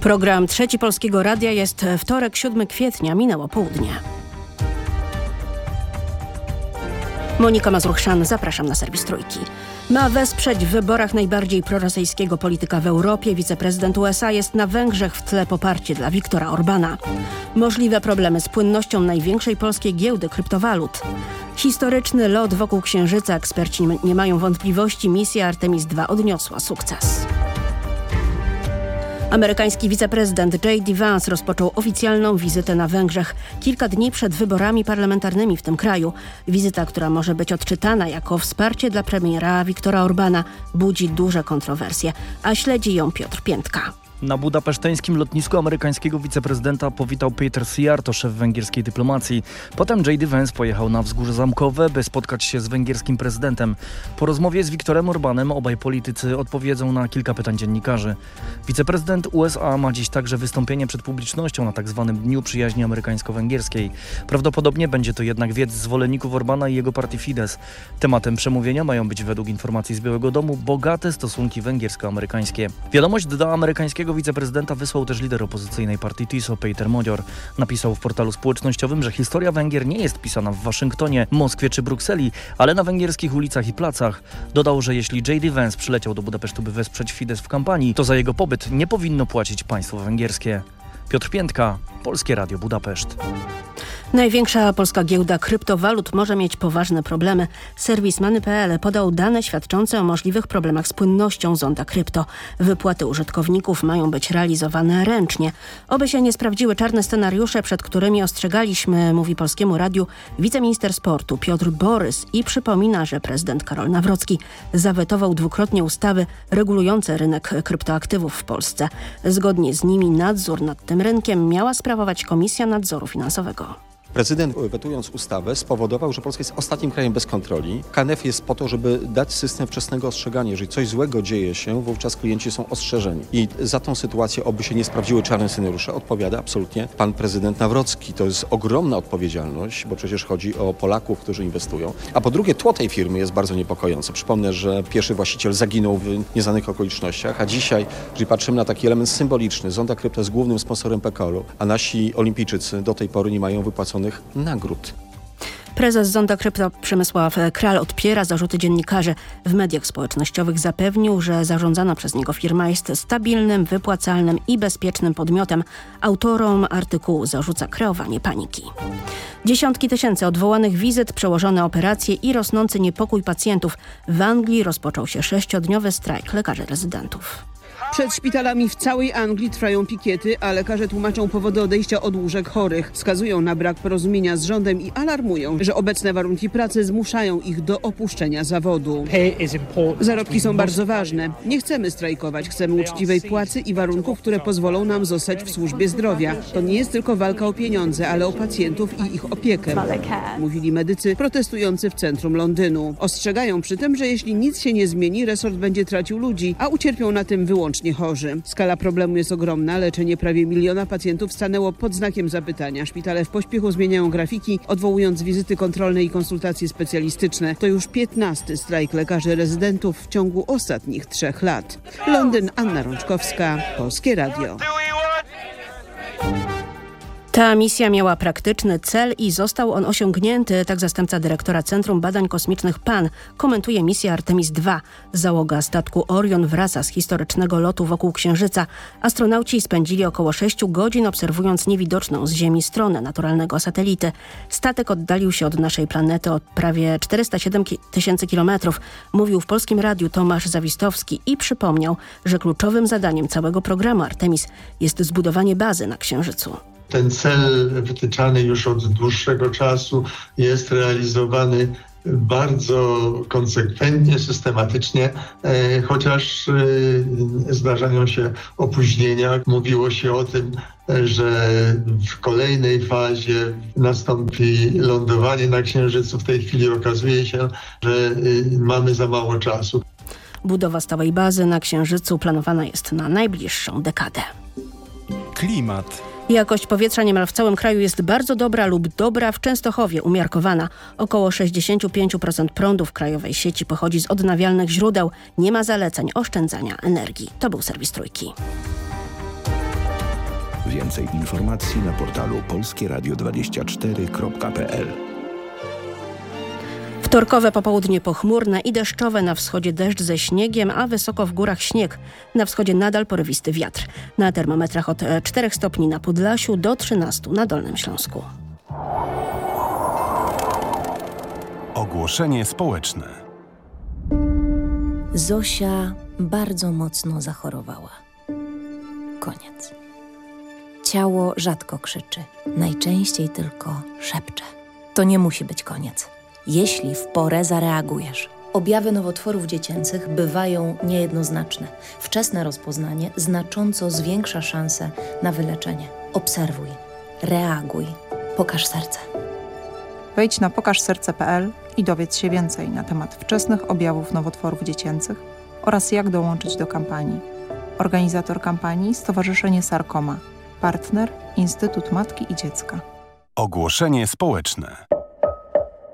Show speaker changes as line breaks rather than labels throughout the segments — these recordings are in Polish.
Program Trzeci Polskiego Radia jest wtorek, 7 kwietnia, minęło południe. Monika Mazurchszan, zapraszam na serwis Trójki. Ma wesprzeć w wyborach najbardziej prorosyjskiego polityka w Europie. Wiceprezydent USA jest na Węgrzech w tle poparcie dla Viktora Orbana. Możliwe problemy z płynnością największej polskiej giełdy kryptowalut. Historyczny lot wokół Księżyca. Eksperci nie mają wątpliwości. Misja Artemis II odniosła sukces. Amerykański wiceprezydent J.D. Vance rozpoczął oficjalną wizytę na Węgrzech kilka dni przed wyborami parlamentarnymi w tym kraju. Wizyta, która może być odczytana jako wsparcie dla premiera Viktora Orbana, budzi duże kontrowersje, a śledzi ją Piotr Piętka.
Na budapeszteńskim lotnisku amerykańskiego wiceprezydenta powitał Peter Sijarto, szef węgierskiej dyplomacji. Potem J.D. Vance pojechał na Wzgórze Zamkowe, by spotkać się z węgierskim prezydentem. Po rozmowie z Viktorem Orbanem obaj politycy odpowiedzą na kilka pytań dziennikarzy. Wiceprezydent USA ma dziś także wystąpienie przed publicznością na tzw. Tak Dniu Przyjaźni Amerykańsko-Węgierskiej. Prawdopodobnie będzie to jednak wiec zwolenników Orbana i jego partii Fidesz. Tematem przemówienia mają być według informacji z Białego Domu bogate stosunki węgiersko-amerykańskie. Wiadomość do amerykańskiego wiceprezydenta wysłał też lider opozycyjnej partii TISO, Peter Modior. Napisał w portalu społecznościowym, że historia Węgier nie jest pisana w Waszyngtonie, Moskwie czy Brukseli, ale na węgierskich ulicach i placach. Dodał, że jeśli J.D. Vance przyleciał do Budapesztu, by wesprzeć Fidesz w kampanii, to za jego pobyt nie powinno płacić państwo węgierskie. Piotr Piętka, Polskie Radio Budapeszt.
Największa polska giełda kryptowalut może mieć poważne problemy. Serwis Many.pl podał dane świadczące o możliwych problemach z płynnością zonda krypto. Wypłaty użytkowników mają być realizowane ręcznie. Oby się nie sprawdziły czarne scenariusze, przed którymi ostrzegaliśmy, mówi Polskiemu Radiu wiceminister sportu Piotr Borys i przypomina, że prezydent Karol Nawrocki zawetował dwukrotnie ustawy regulujące rynek kryptoaktywów w Polsce. Zgodnie z nimi nadzór nad tym rynkiem miała sprawować Komisja Nadzoru Finansowego.
Prezydent wetując ustawę spowodował, że Polska jest ostatnim krajem bez kontroli. KNF jest po to, żeby dać system wczesnego ostrzegania. Jeżeli coś złego dzieje się, wówczas klienci są ostrzeżeni. I za tą sytuację, oby się nie sprawdziły czarne scenariusze, odpowiada absolutnie pan prezydent Nawrocki. To jest ogromna odpowiedzialność, bo przecież chodzi o Polaków, którzy inwestują. A po drugie, tło tej firmy jest bardzo niepokojące. Przypomnę, że pierwszy właściciel zaginął w nieznanych okolicznościach, a dzisiaj, jeżeli patrzymy na taki element symboliczny, Zonda Krypto jest głównym sponsorem PKOL-u, a nasi olimpijczycy do tej pory nie mają wypłaconych nagród.
Prezes Zonda Krypto Przemysław Kral odpiera zarzuty dziennikarzy. W mediach społecznościowych zapewnił, że zarządzana przez niego firma jest stabilnym, wypłacalnym i bezpiecznym podmiotem. Autorom artykułu zarzuca kreowanie paniki. Dziesiątki tysięcy odwołanych wizyt, przełożone operacje i rosnący niepokój pacjentów. W Anglii rozpoczął się sześciodniowy strajk lekarzy rezydentów.
Przed szpitalami w całej Anglii trwają pikiety, a lekarze tłumaczą powody odejścia od łóżek chorych. Wskazują na brak porozumienia z rządem i alarmują, że obecne warunki pracy zmuszają ich do opuszczenia zawodu. Zarobki są bardzo ważne. Nie chcemy strajkować, chcemy uczciwej płacy i warunków, które pozwolą nam zostać w służbie zdrowia. To nie jest tylko walka o pieniądze, ale o pacjentów i ich opiekę. Mówili medycy protestujący w centrum Londynu. Ostrzegają przy tym, że jeśli nic się nie zmieni, resort będzie tracił ludzi, a ucierpią na tym wyłącznie chorzy. Skala problemu jest ogromna. Leczenie prawie miliona pacjentów stanęło pod znakiem zapytania. Szpitale w pośpiechu zmieniają grafiki, odwołując wizyty kontrolne i konsultacje specjalistyczne. To już 15 strajk lekarzy rezydentów w ciągu ostatnich trzech lat. Londyn, Anna Rączkowska, Polskie Radio.
Ta misja miała praktyczny cel i został on osiągnięty, tak zastępca dyrektora Centrum Badań Kosmicznych PAN komentuje misję Artemis II. Załoga statku Orion wraca z historycznego lotu wokół Księżyca. Astronauci spędzili około 6 godzin obserwując niewidoczną z Ziemi stronę naturalnego satelity. Statek oddalił się od naszej planety od prawie 407 tysięcy kilometrów, mówił w Polskim Radiu Tomasz Zawistowski i przypomniał, że kluczowym zadaniem całego programu Artemis jest zbudowanie bazy na Księżycu
ten cel wytyczany już od dłuższego czasu jest realizowany bardzo konsekwentnie, systematycznie, e, chociaż e, zdarzają się opóźnienia. Mówiło się o tym, że w kolejnej fazie nastąpi lądowanie na Księżycu. W tej chwili okazuje się, że e, mamy za mało czasu.
Budowa stałej bazy na Księżycu planowana jest na najbliższą dekadę.
Klimat.
Jakość powietrza niemal w całym kraju jest bardzo dobra lub dobra w Częstochowie, umiarkowana. Około 65% prądu w krajowej sieci pochodzi z odnawialnych źródeł. Nie ma zaleceń oszczędzania energii. To był serwis Trójki.
Więcej informacji na portalu polskieradio24.pl
Wtorkowe popołudnie pochmurne i deszczowe, na wschodzie deszcz ze śniegiem, a wysoko w górach śnieg. Na wschodzie nadal porywisty wiatr. Na termometrach od 4 stopni na Podlasiu do 13 na Dolnym Śląsku.
Ogłoszenie społeczne.
Zosia bardzo mocno zachorowała. Koniec. Ciało rzadko krzyczy, najczęściej tylko szepcze. To nie musi być koniec, jeśli w porę zareagujesz. Objawy nowotworów dziecięcych bywają niejednoznaczne. Wczesne rozpoznanie znacząco zwiększa szanse na wyleczenie. Obserwuj, reaguj, pokaż serce.
Wejdź na pokażserce.pl i dowiedz się więcej na temat wczesnych objawów nowotworów dziecięcych oraz jak dołączyć do kampanii. Organizator kampanii Stowarzyszenie Sarkoma. Partner Instytut Matki i Dziecka.
Ogłoszenie społeczne.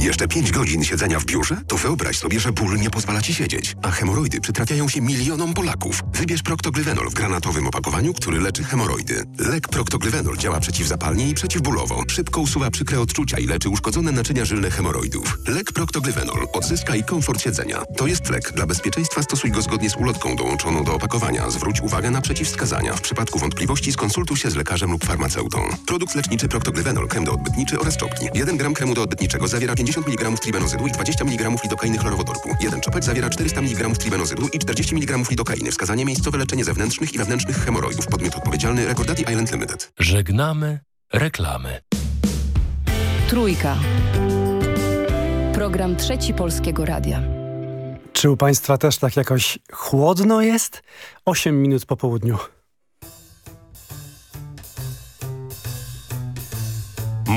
Jeszcze 5 godzin siedzenia w biurze? To wyobraź sobie, że ból nie pozwala ci siedzieć. A hemoroidy przytrafiają się milionom Polaków. Wybierz Proctoglyvenol w granatowym opakowaniu, który leczy hemoroidy. Lek Proctoglyvenol działa przeciwzapalnie i przeciwbólowo. Szybko usuwa przykre odczucia i leczy uszkodzone naczynia żylne hemoroidów. Lek Proctoglyvenol odzyskaj komfort siedzenia. To jest lek. Dla bezpieczeństwa stosuj go zgodnie z ulotką dołączoną do opakowania. Zwróć uwagę na przeciwwskazania. W przypadku wątpliwości skonsultuj się z lekarzem lub farmaceutą. Produkt leczniczy Proctoglyvenol, krem doodbytniczy oraz czopki. 1 gram kremu doodbytniczego zawiera 50 mg tribenozydu i 20 mg lidokainy chlorowodorku. Jeden czopek zawiera 400 mg tribenozydu i 40 mg lidokainy. Wskazanie miejscowe leczenie zewnętrznych i wewnętrznych hemoroidów. Podmiot odpowiedzialny Recordati Island Limited.
Żegnamy reklamy.
Trójka. Program Trzeci Polskiego Radia.
Czy u Państwa też tak jakoś chłodno jest? 8 minut po południu.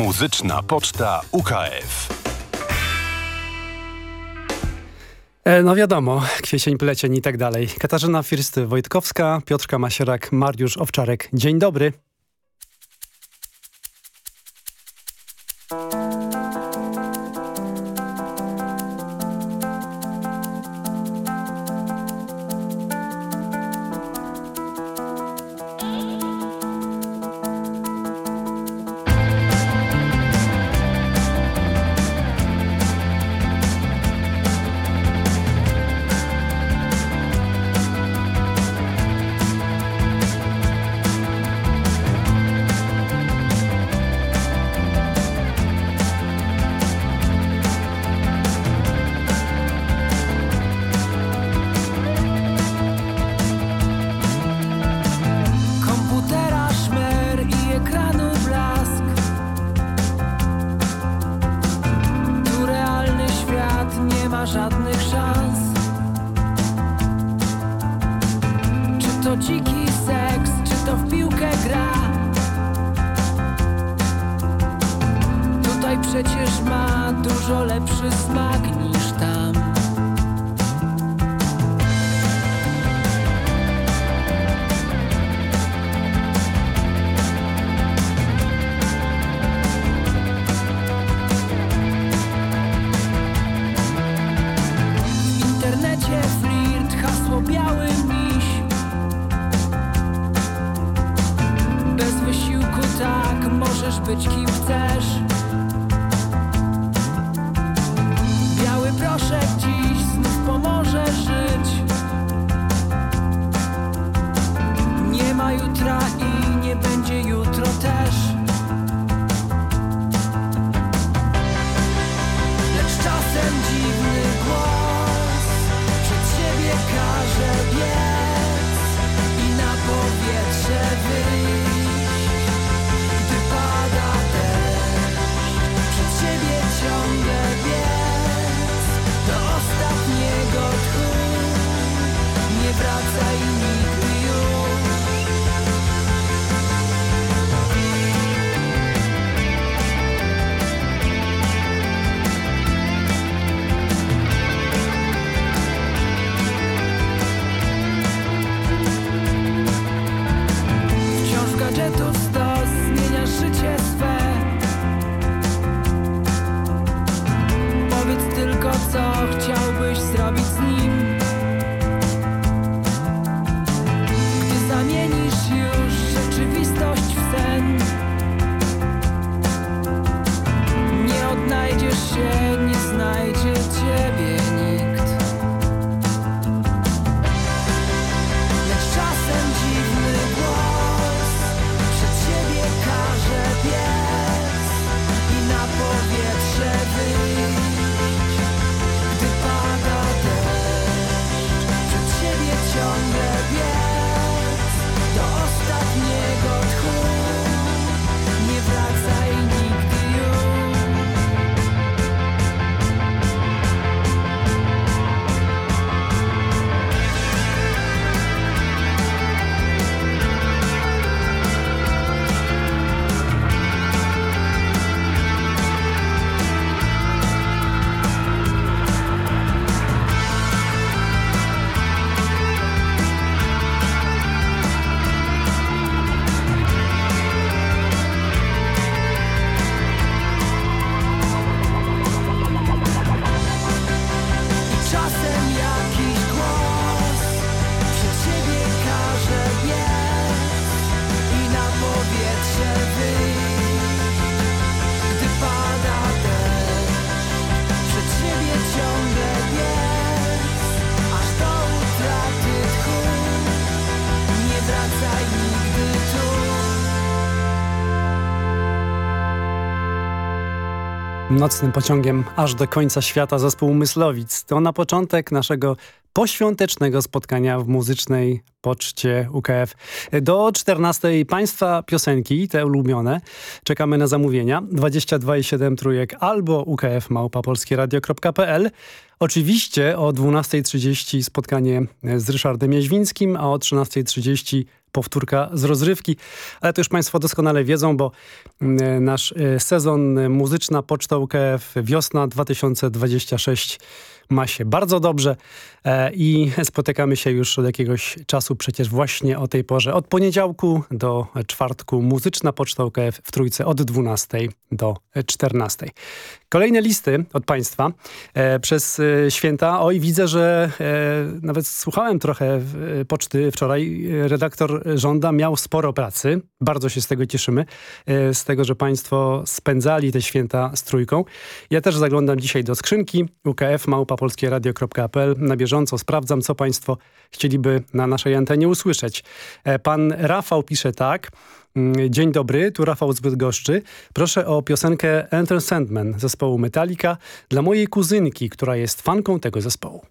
Muzyczna Poczta UKF.
E, no wiadomo, kwiecień, plecień i tak dalej. Katarzyna Firsty-Wojtkowska, Piotrka Masierak, Mariusz Owczarek. Dzień dobry. przecież ma dużo lepszy smak niż
Nocnym pociągiem aż do końca świata zespół Myslowic. To na początek naszego poświątecznego spotkania w muzycznej poczcie UKF. Do 14 Państwa piosenki, te ulubione, czekamy na zamówienia. 22,7 trójek albo ukf małpapolskieradio.pl Oczywiście o 12.30 spotkanie z Ryszardem Jaźwińskim, a o 13.30 powtórka z rozrywki. Ale to już Państwo doskonale wiedzą, bo mm, nasz e, sezon Muzyczna Poczta UKF wiosna 2026 ma się bardzo dobrze e, i spotykamy się już od jakiegoś czasu przecież właśnie o tej porze. Od poniedziałku do czwartku Muzyczna Poczta UKF w Trójce od 12 do 14. Kolejne listy od Państwa e, przez e, święta. Oj, widzę, że nawet słuchałem trochę poczty wczoraj. Redaktor Żąda miał sporo pracy. Bardzo się z tego cieszymy. Z tego, że Państwo spędzali te święta z trójką. Ja też zaglądam dzisiaj do skrzynki UKF małpapolskieradio.pl. Na bieżąco sprawdzam, co Państwo chcieliby na naszej antenie usłyszeć. E, Pan Rafał pisze tak. Mm, Dzień dobry, tu Rafał z Bydgoszczy. Proszę o piosenkę Enter Sandman zespołu Metallica dla mojej kuzynki, która jest fanką tego zespołu.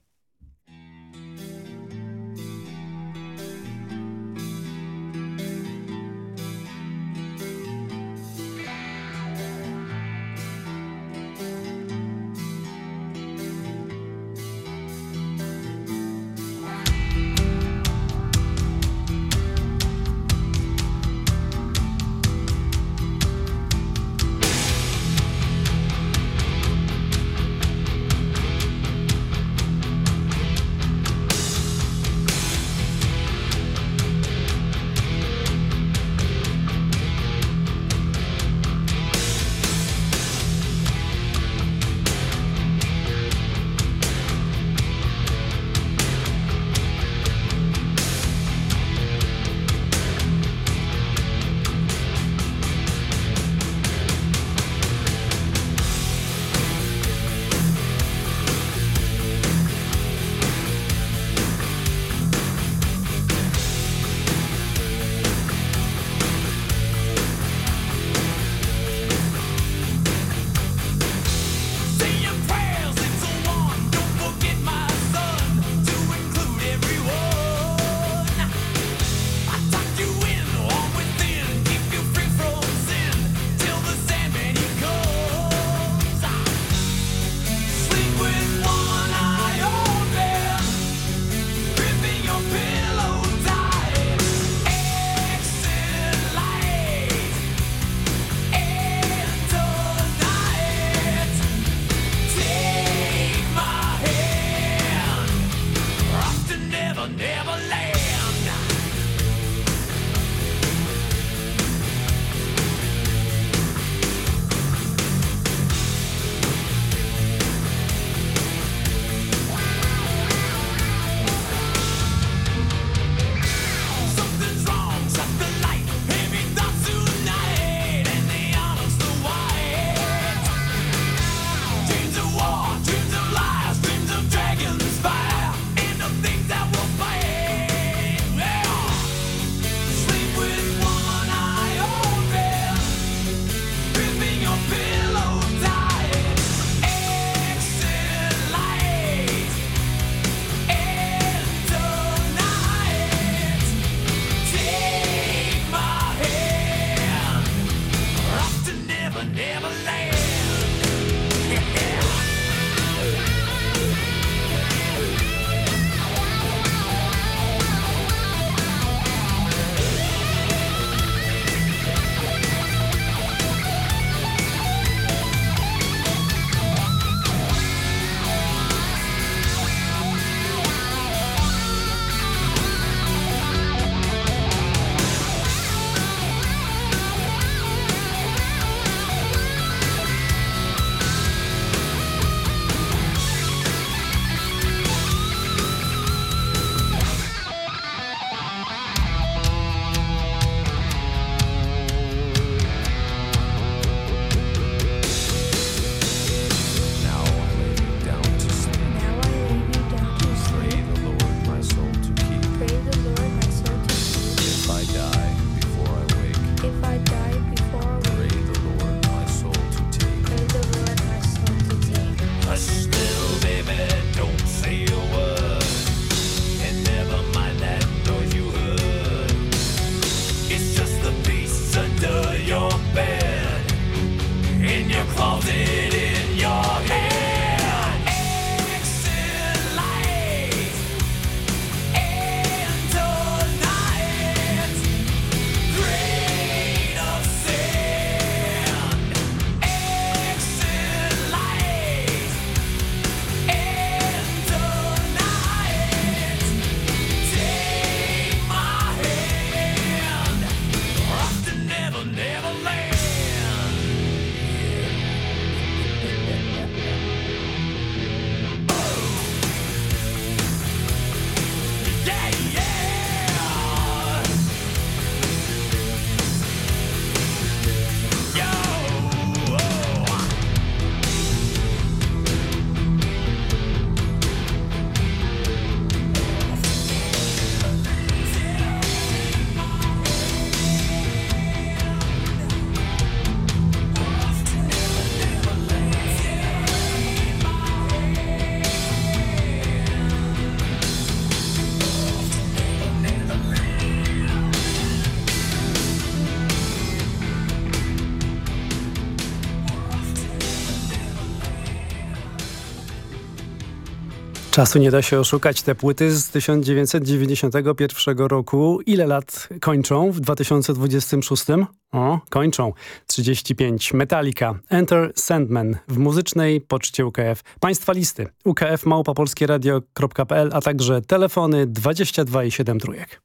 Czasu nie da się oszukać. Te płyty z 1991 roku, ile lat kończą w 2026? O, kończą. 35. Metallica. Enter Sandman w muzycznej poczcie UKF. Państwa listy. UKF małpapolskieradio.pl, a także telefony 22 i 7 trójek.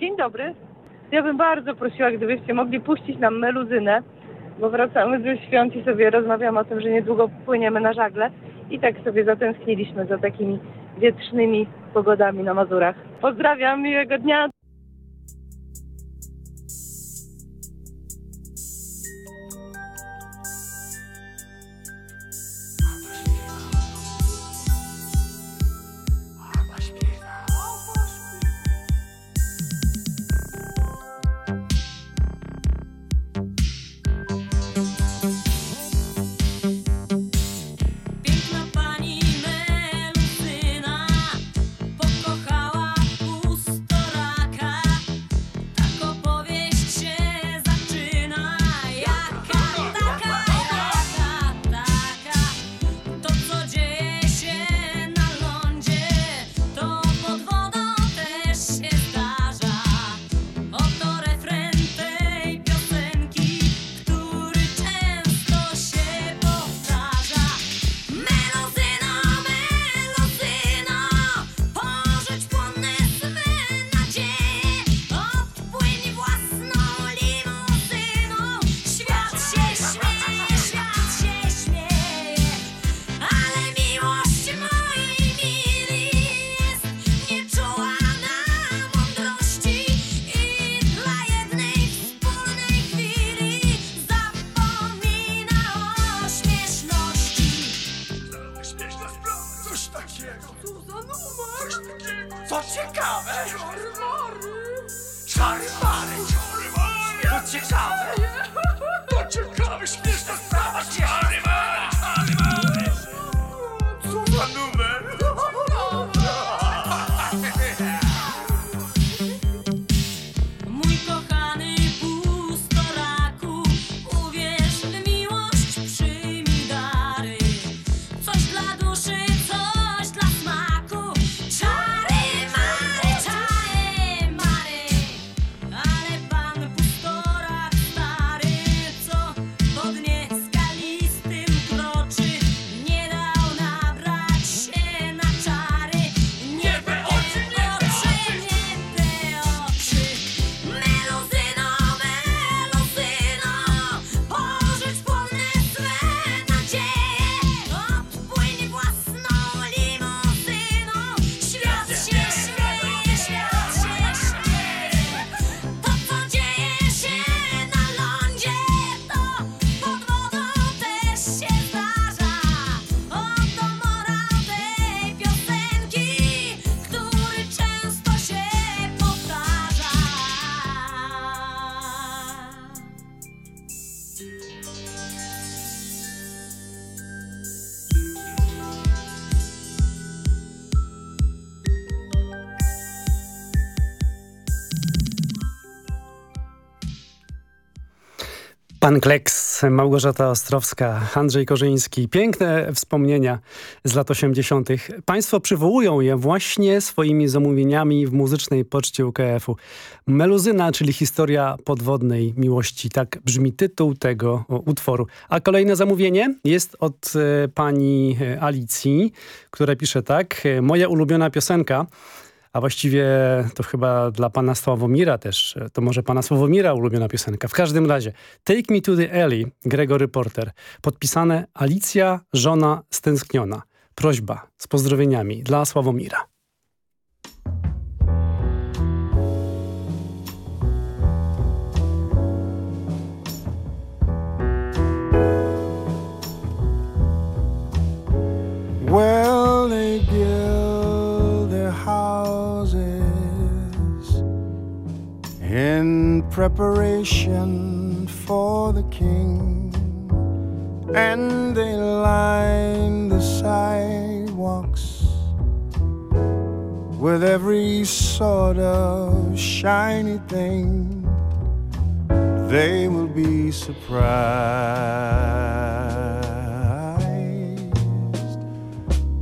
Dzień dobry. Ja bym bardzo prosiła, gdybyście mogli puścić nam meluzynę, bo wracamy ze świąt i sobie o tym, że niedługo płyniemy na żagle i tak sobie zatęskniliśmy za takimi wietrznymi pogodami na Mazurach. Pozdrawiam, miłego dnia.
Pan
Kleks, Małgorzata Ostrowska, Andrzej Korzyński. Piękne wspomnienia z lat 80. Państwo przywołują je właśnie swoimi zamówieniami w muzycznej poczcie UKF-u. Meluzyna, czyli historia podwodnej miłości. Tak brzmi tytuł tego utworu. A kolejne zamówienie jest od e, pani e, Alicji, która pisze tak. E, Moja ulubiona piosenka a właściwie to chyba dla pana Sławomira też, to może pana Sławomira ulubiona piosenka. W każdym razie, Take Me to the Alley, Gregory Porter. Podpisane Alicja, żona stęskniona. Prośba z pozdrowieniami dla Sławomira.
Preparation for the king, and they line the sidewalks with every sort of shiny thing. They will be surprised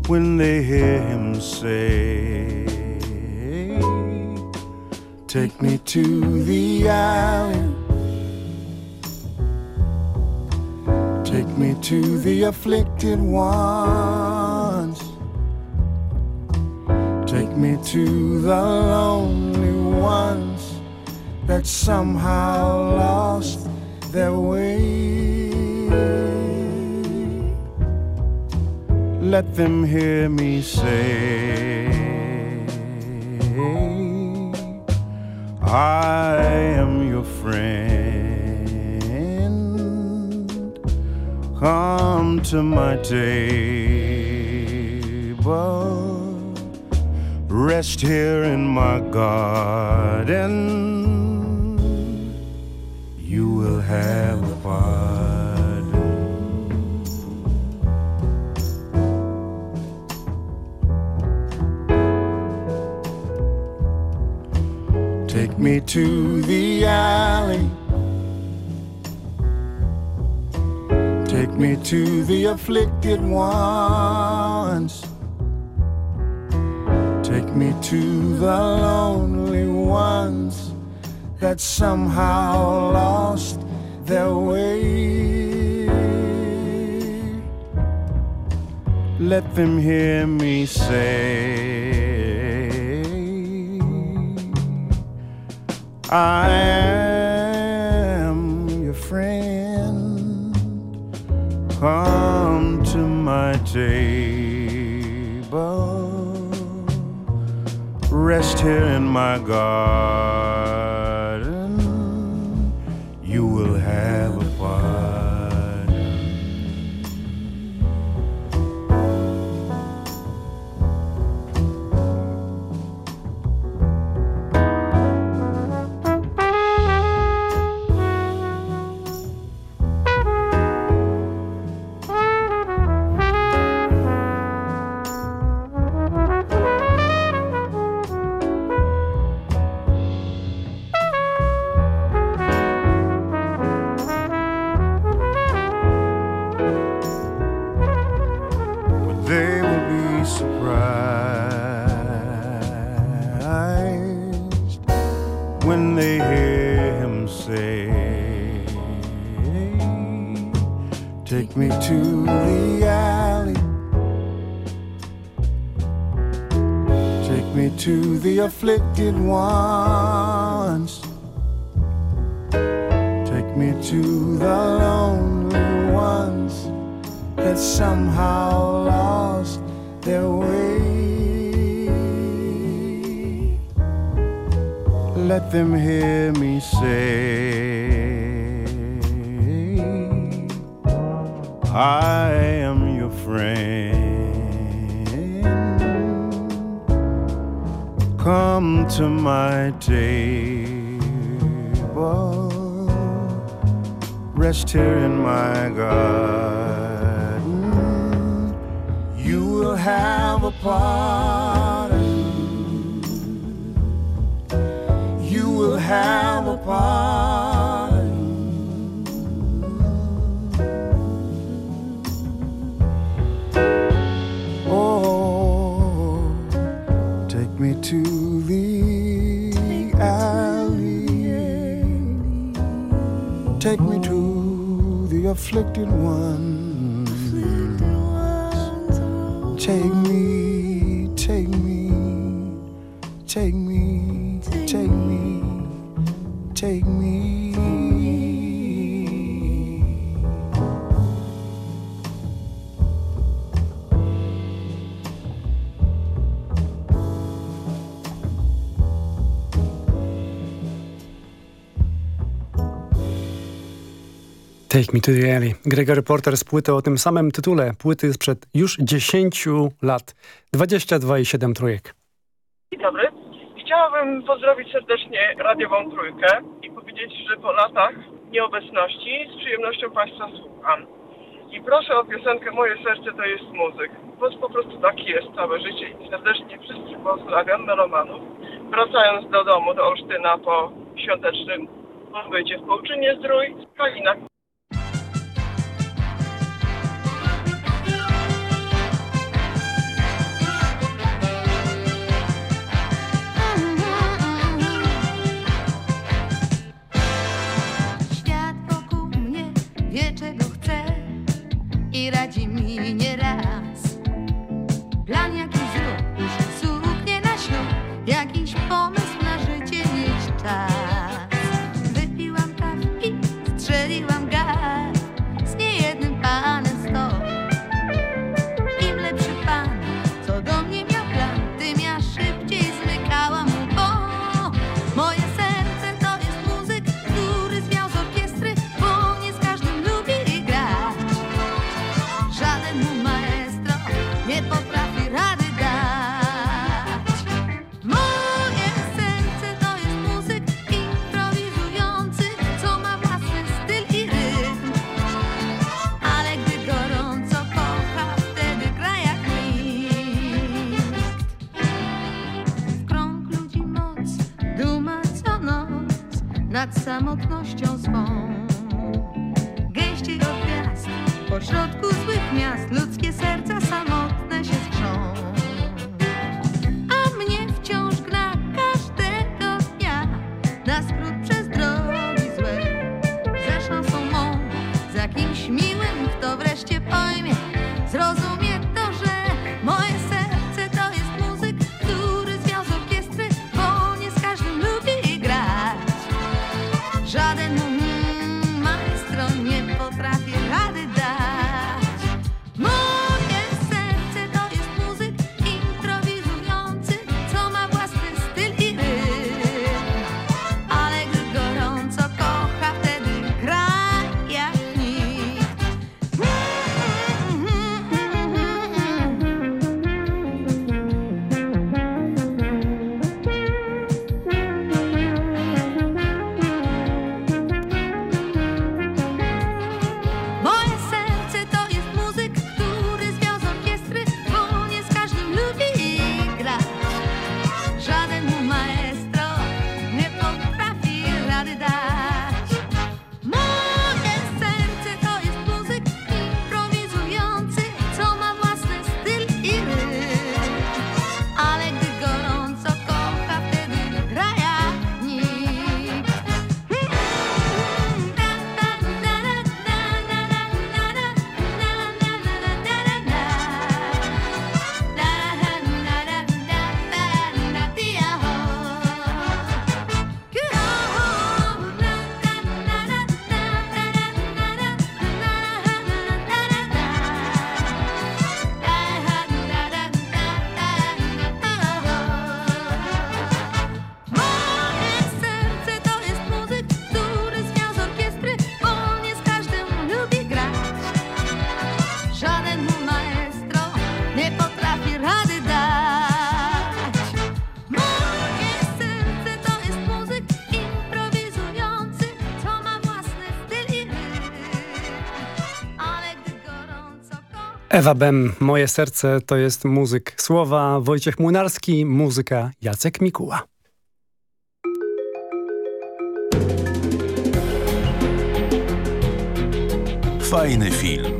when they hear him say, Take me to the alley. Take me to the afflicted ones. Take me to the lonely ones that somehow lost their way. Let them hear me say, I am your friend. Come to my table. Rest here in my garden. You will have a pardon. Take me to the alley. Take me to the afflicted ones. Take me to the lonely ones that somehow lost their way. Let them hear me say, I am your friend. Come to my table. Rest here in my garden. did one. Take me, take me, take me, take me, take me. Take Me
to the Alley. Gregory Porter z płyty o tym samym tytule. Płyty sprzed już 10 lat. 22,7 trójek.
Dzień dobry. Chciałabym pozdrowić serdecznie radiową trójkę i powiedzieć, że po latach nieobecności z przyjemnością Państwa słucham. I proszę o piosenkę Moje serce to jest muzyk. Bo po prostu tak jest całe życie i serdecznie wszystkich pozdrawiam, melomanów. Wracając do domu, do Olsztyna po świątecznym pobycie w Połczynie Zdrój, Kalina
Ewa Bem, Moje serce to jest muzyk. Słowa Wojciech Młynarski, muzyka Jacek Mikuła.
Fajny film.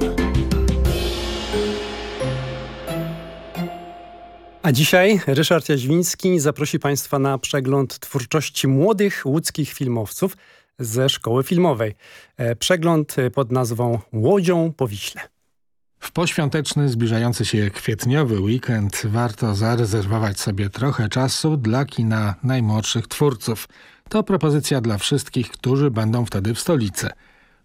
A dzisiaj Ryszard Jaźwiński zaprosi Państwa na przegląd twórczości młodych łódzkich filmowców ze szkoły filmowej. E, Przegląd pod nazwą Łodzią po Wiśle.
W poświąteczny, zbliżający się kwietniowy weekend warto zarezerwować sobie trochę czasu dla kina najmłodszych twórców. To propozycja dla wszystkich, którzy będą wtedy w stolicy.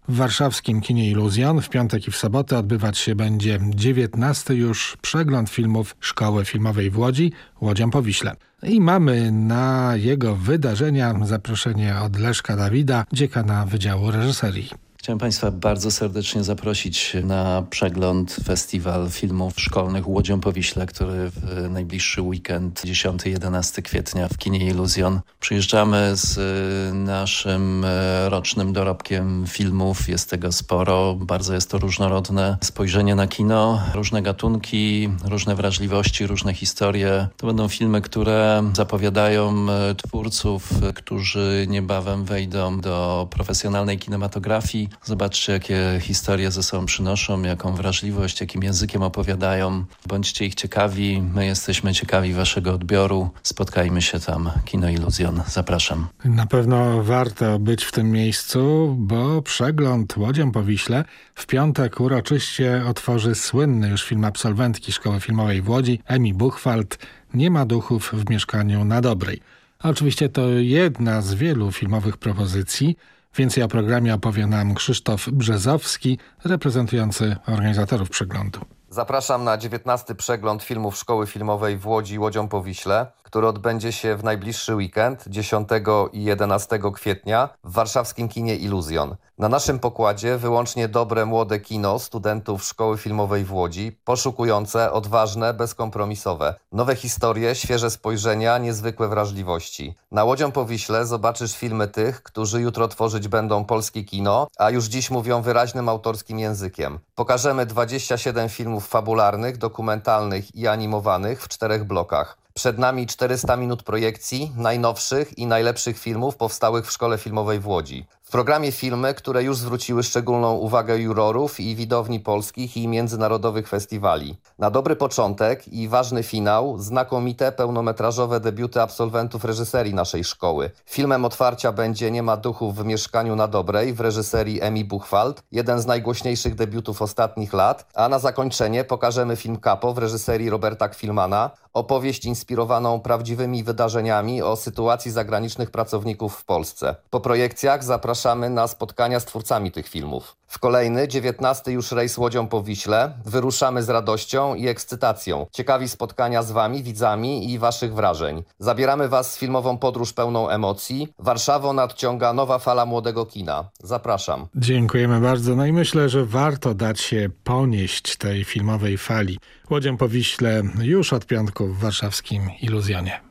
W warszawskim kinie Iluzjon w piątek i w sobotę odbywać się będzie 19 już przegląd filmów Szkoły Filmowej w Łodzi, Łodzią po Wiśle. I mamy na jego wydarzenia zaproszenie od Leszka Dawida, dziekana Wydziału Reżyserii.
Chciałem Państwa bardzo serdecznie zaprosić na przegląd Festiwal Filmów Szkolnych Łodzią po Wiśle, który w najbliższy weekend 10-11 kwietnia w kinie Iluzjon. Przyjeżdżamy z y, naszym y, rocznym dorobkiem filmów. Jest tego sporo, bardzo jest to różnorodne spojrzenie na kino, różne gatunki, różne wrażliwości, różne historie. To będą filmy, które zapowiadają y, twórców, którzy niebawem wejdą do profesjonalnej kinematografii. Zobaczcie, jakie historie ze sobą przynoszą, jaką wrażliwość, jakim językiem opowiadają. Bądźcie ich ciekawi, my jesteśmy ciekawi waszego odbioru. Spotkajmy się tam. Kino Iluzjon. Zapraszam.
Na pewno warto być w tym miejscu, bo przegląd Łodzią po Wiśle w piątek uroczyście otworzy słynny już film absolwentki Szkoły Filmowej w Łodzi, Emi Buchwald, Nie ma duchów w mieszkaniu na Dobrej. Oczywiście to jedna z wielu filmowych propozycji. Więcej o programie opowie nam Krzysztof Brzezowski, reprezentujący organizatorów przeglądu.
Zapraszam na 19 przegląd filmów Szkoły Filmowej w Łodzi Łodzią po Wiśle, który odbędzie się w najbliższy weekend 10 i 11 kwietnia w warszawskim kinie Iluzjon. Na naszym pokładzie wyłącznie dobre młode kino studentów Szkoły Filmowej w Łodzi, poszukujące, odważne, bezkompromisowe. Nowe historie, świeże spojrzenia, niezwykłe wrażliwości. Na Łodzią po Wiśle zobaczysz filmy tych, którzy jutro tworzyć będą polskie kino, a już dziś mówią wyraźnym autorskim językiem. Pokażemy 27 filmów fabularnych, dokumentalnych i animowanych w czterech blokach. Przed nami 400 minut projekcji najnowszych i najlepszych filmów powstałych w Szkole Filmowej w Łodzi. W programie filmy, które już zwróciły szczególną uwagę jurorów i widowni polskich i międzynarodowych festiwali. Na dobry początek i ważny finał znakomite pełnometrażowe debiuty absolwentów reżyserii naszej szkoły. Filmem otwarcia będzie Nie ma duchów w mieszkaniu na dobrej w reżyserii Emi Buchwald, jeden z najgłośniejszych debiutów ostatnich lat, a na zakończenie pokażemy film Kapo w reżyserii Roberta Kwilmana, opowieść inspirowaną prawdziwymi wydarzeniami o sytuacji zagranicznych pracowników w Polsce. Po projekcjach zapraszamy na spotkania z twórcami tych filmów. W kolejny, 19 już rejs łodzią po Wiśle, wyruszamy z radością i ekscytacją. Ciekawi spotkania z Wami, widzami i Waszych wrażeń. Zabieramy Was w filmową podróż pełną emocji. Warszawą nadciąga nowa fala młodego kina. Zapraszam.
Dziękujemy bardzo. No i myślę, że warto dać się ponieść tej filmowej fali. Łodzią po Wiśle już od piątku w warszawskim Iluzjonie.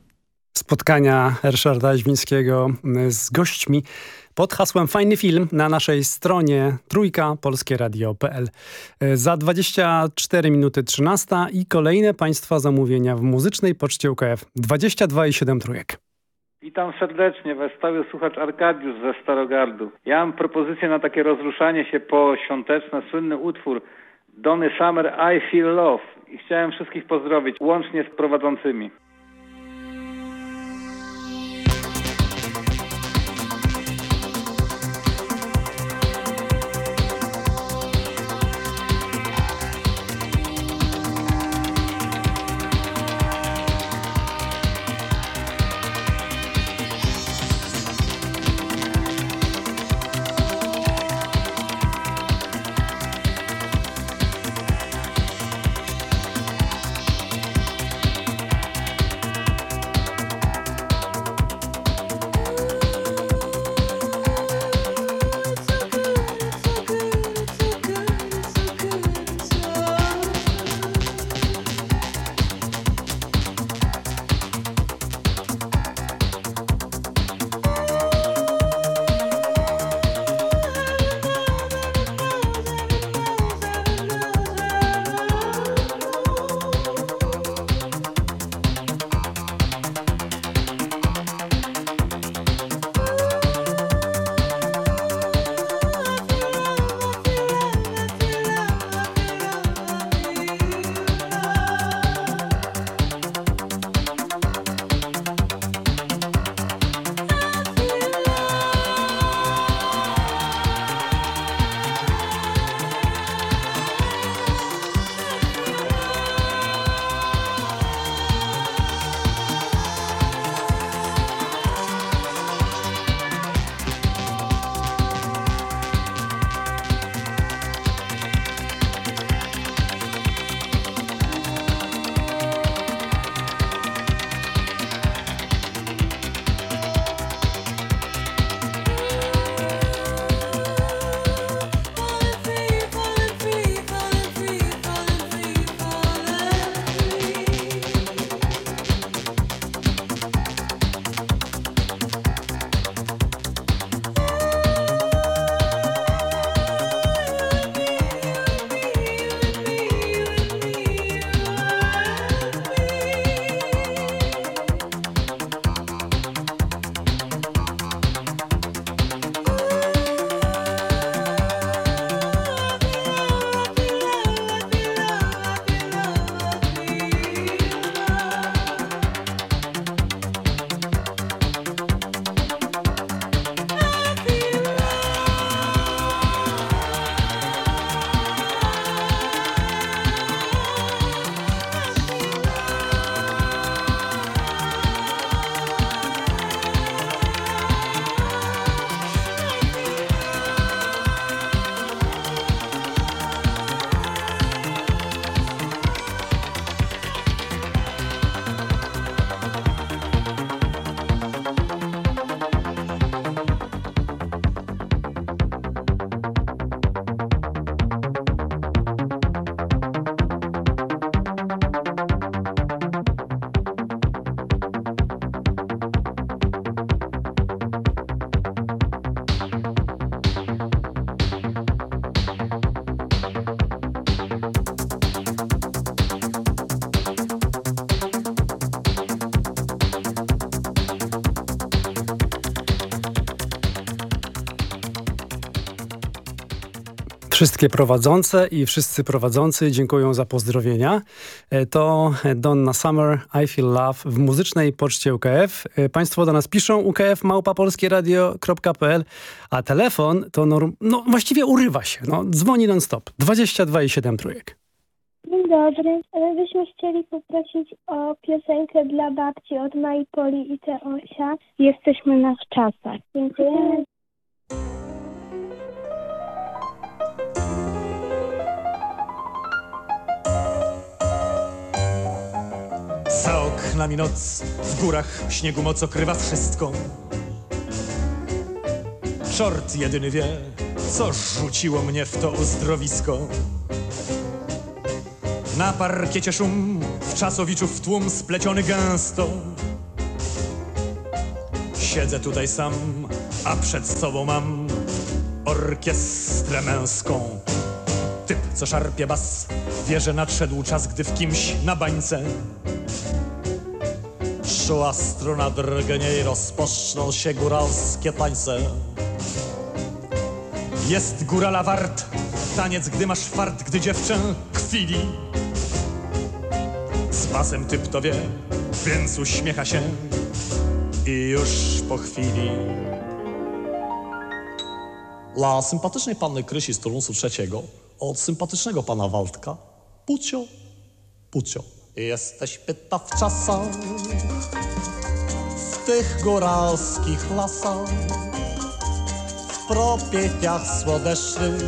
Spotkania Ryszarda Źwińskiego z gośćmi pod hasłem Fajny Film na naszej stronie trójka polskieradio.pl. Za 24 minuty 13 i kolejne Państwa zamówienia w muzycznej poczcie UKF 22,7 trójek.
Witam serdecznie, Was stały słuchacz Arkadiusz ze Starogardu. Ja mam propozycję na takie rozruszanie się po świąteczne, słynny utwór Donny Summer I Feel Love i chciałem wszystkich pozdrowić, łącznie z prowadzącymi.
Wszystkie prowadzące i wszyscy prowadzący dziękują za pozdrowienia. E, To Donna Summer, I Feel Love w muzycznej poczcie UKF. E, Państwo do nas piszą ukf.małpapolskieradio.pl, a telefon to norm, no, właściwie urywa się. No, dzwoni non-stop. 22 i 7 trójek.
Dzień dobry. E, Byśmy chcieli poprosić o piosenkę dla babci od Mai Poli i Teosia. Jesteśmy na czasach. Dziękujemy.
Za oknami noc, w górach śniegu moc okrywa wszystko. Czort jedyny wie, co rzuciło mnie w to uzdrowisko. Na parkiecie szum, w czasowiczów tłum spleciony gęsto. Siedzę tutaj sam, a przed sobą mam orkiestrę męską. Typ, co szarpie bas, wie, że nadszedł czas, gdy w kimś na bańce Czuła struna drgnie i rozpoczną się góralskie tańce. Jest górala wart, taniec, gdy masz fart, gdy dziewczę kwili. Z basem typ to wie, więc uśmiecha się i już po chwili. Dla sympatycznej panny Krysi z turnusu trzeciego od sympatycznego pana Waldka Pucio, Pucio. Jesteś pyta w czasach, tych góralskich lasach, w propiepiach słodecznych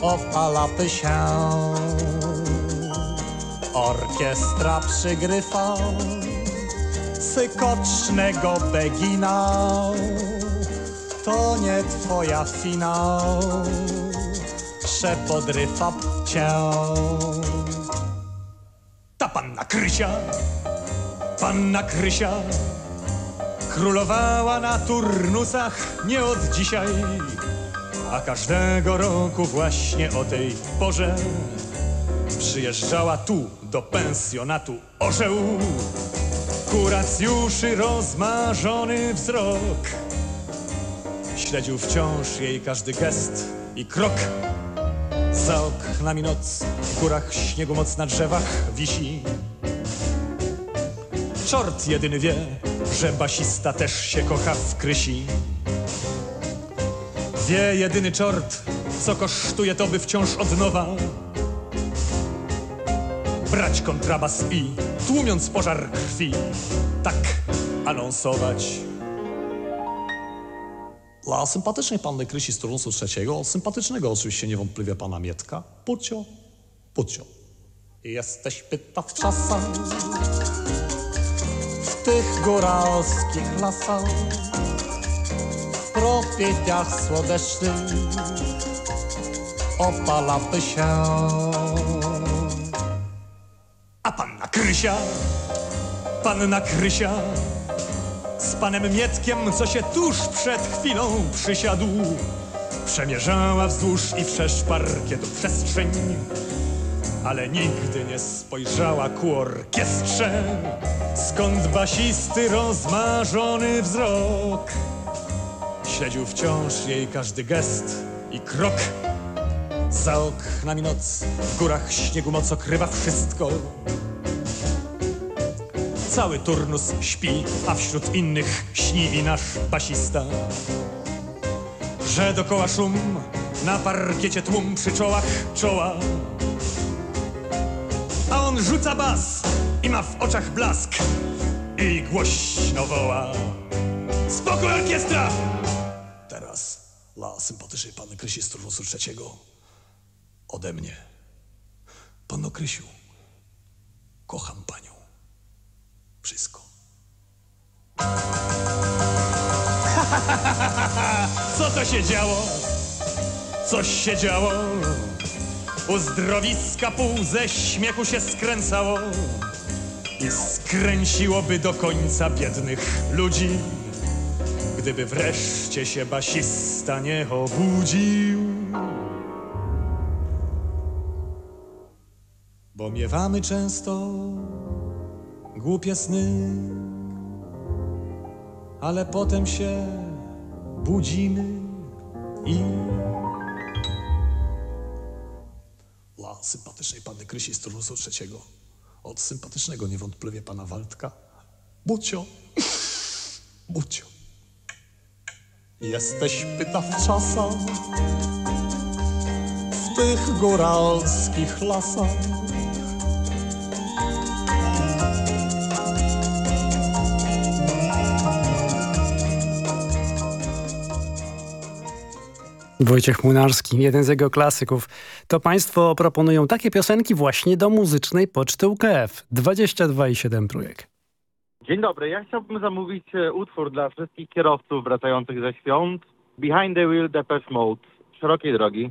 opalapy się. Orkiestra przygrywa sykocznego begina. To nie twoja finał, szepodryfa cię. Ta panna Krysia, panna Krysia, królowała na turnusach nie od dzisiaj, a każdego roku właśnie o tej porze przyjeżdżała tu do pensjonatu orzeł. Kuracjuszy rozmarzony wzrok śledził wciąż jej każdy gest i krok. Za oknami noc, w górach śniegu moc na drzewach wisi. Czort jedyny wie, że basista też się kocha w Krysi. Wie jedyny czort, co kosztuje to, by wciąż od nowa brać kontrabas i, tłumiąc pożar krwi, tak anonsować. Dla sympatycznej panny Krysi z turnusu trzeciego, sympatycznego oczywiście niewątpliwie pana Mietka, Pucio, Pucio. Jesteś pyta w czasach, tych góralskich lasach, w propiepiach słodecznych opalapy się. A panna Krysia, panna Krysia, z panem Mietkiem, co się tuż przed chwilą przysiadł, przemierzała wzdłuż i wszerz parkietu przestrzeń, ale nigdy nie spojrzała ku orkiestrze, skąd basisty rozmarzony wzrok śledził wciąż jej każdy gest i krok. Za oknami noc, w górach śniegu moc okrywa wszystko. Cały turnus śpi, a wśród innych śni i nasz basista. Że dokoła szum, na parkiecie tłum przy czołach czoła. On rzuca bas i ma w oczach blask i głośno woła. Spokój orkiestra! Teraz dla sympatycznej panny Krysi z trzeciego ode mnie. Panno Krysiu, kocham panią. Wszystko. Co to się działo? Coś się działo. Uzdrowiska pół ze śmiechu się skręcało i skręciłoby do końca biednych ludzi, gdyby wreszcie się basista nie obudził. Bo miewamy często głupie sny, ale potem się budzimy i sympatycznej panny Krysi z turnusu trzeciego. Od sympatycznego niewątpliwie pana Waldka. Bucio, Bucio. Jesteś pyta w czasach, w tych góralskich lasach.
Wojciech Młynarski, jeden z jego klasyków. To państwo proponują takie piosenki właśnie do muzycznej poczty UKF. 22 i 7 trójek.
Dzień dobry, ja chciałbym zamówić e, utwór dla wszystkich kierowców wracających ze świąt. Behind the Wheel Depeche Mode. Szerokiej drogi.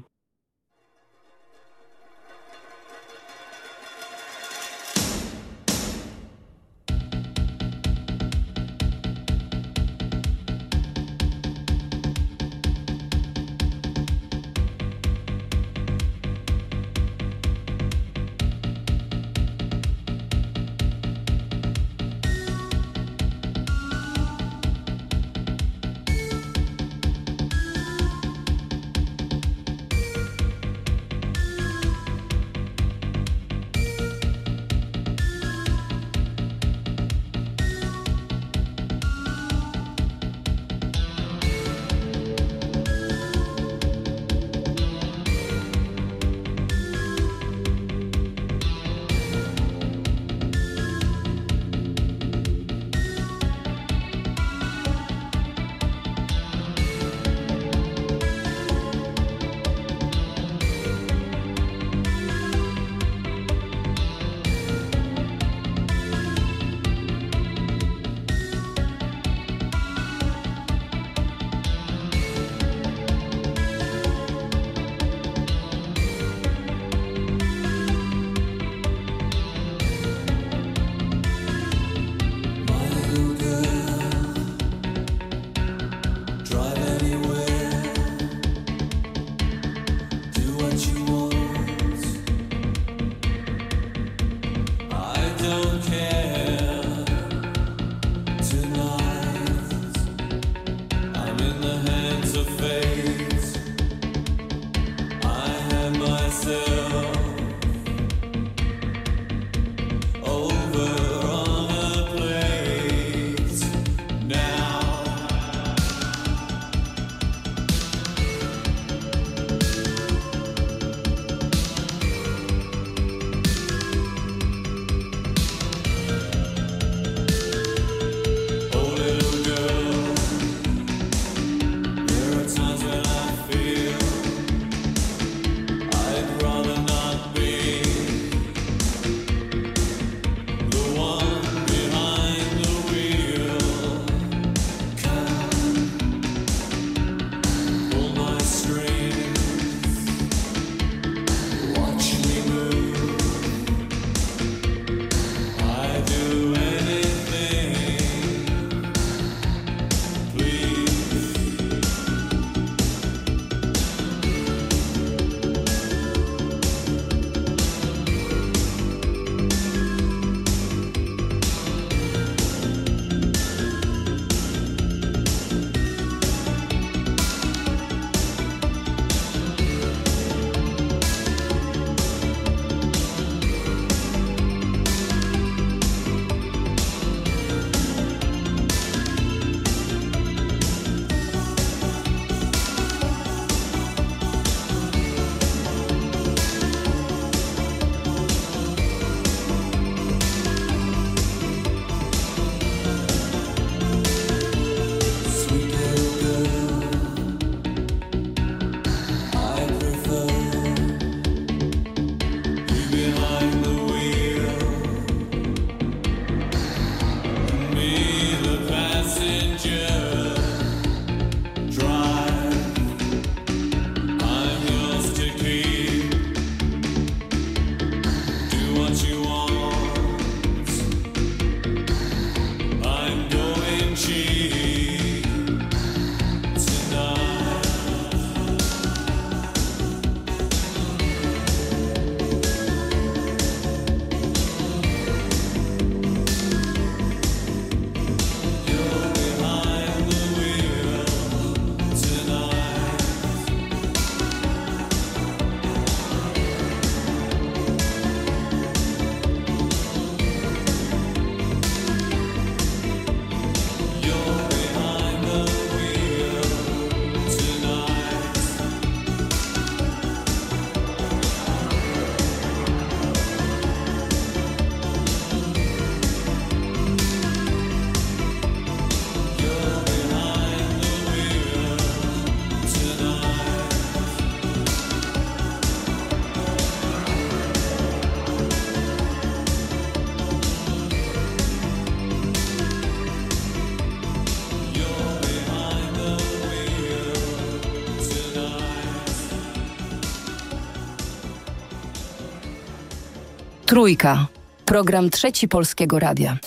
Trójka. Program Trzeci Polskiego Radia.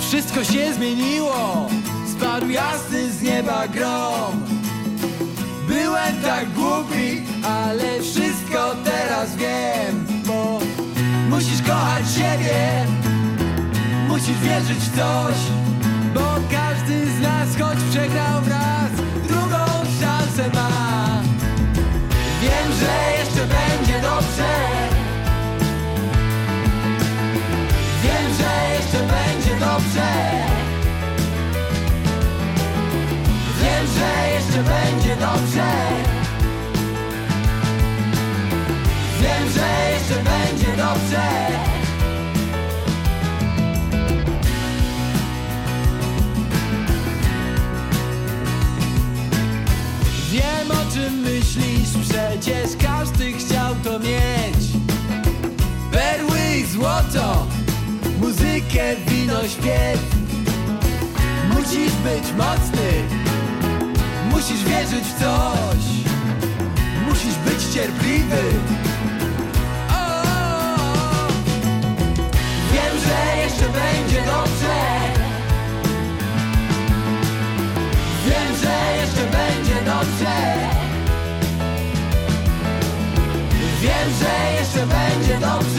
Wszystko się zmieniło, spadł jasny z nieba grom. Byłem tak głupi, ale wszystko teraz wiem, bo musisz kochać siebie, musisz wierzyć w coś, bo każdy z nas, choć przegrał raz, drugą szansę ma. Wiem, że jeszcze będzie dobrze. Jeszcze będzie dobrze. Wiem, że jeszcze będzie dobrze. Wiem, że jeszcze będzie dobrze. Wiem o czym myślisz, przecież każdy chciał to mieć. Perły i złoto, muzykę, wino, śpiew. Musisz być mocny, musisz wierzyć w coś. Musisz być cierpliwy. O, o, o. Wiem, że jeszcze będzie dobrze. Wiem, że jeszcze będzie dobrze. Wiem, że jeszcze będzie dobrze.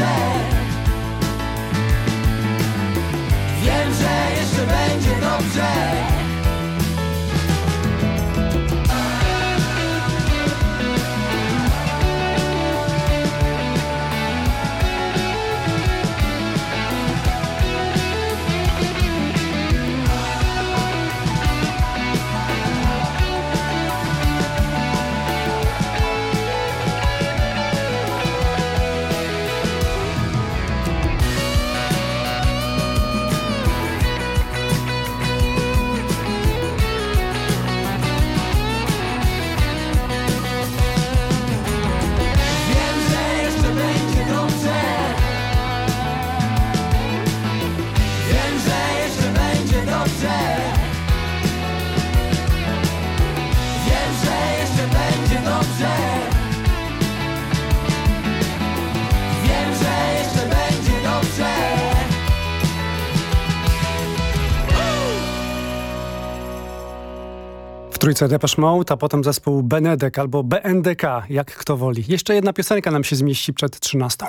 Trójce Depeche Mode, a potem zespół Benedek albo BNDK, jak kto woli. Jeszcze jedna piosenka nam się zmieści przed 13.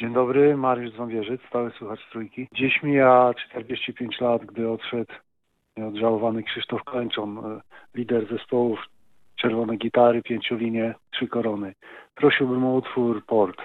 Dzień dobry, Mariusz Ząbierzyc, stały słuchacz Trójki. Dziś mija 45 lat, gdy odszedł nieodżałowany Krzysztof Klęczon, e, lider zespołów Czerwone Gitary, Pięciolinie, Trzy Korony. Prosiłbym o utwór. Port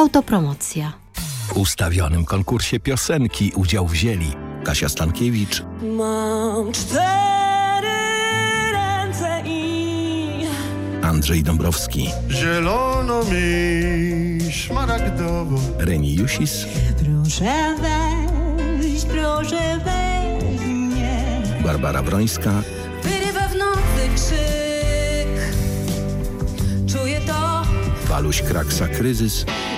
Autopromocja.
W ustawionym konkursie piosenki udział wzięli Kasia Stankiewicz,
Mam cztery ręce i
Andrzej Dąbrowski,
Zielono mi szmaragdowo
Reni Jusis,
proszę wejść, proszę weź mnie.
Barbara Brońska,
Wyrywa w nocy krzyk. Czuję to.
Waluś Kraksa Kryzys,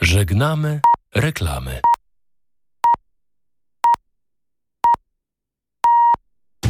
Żegnamy reklamy.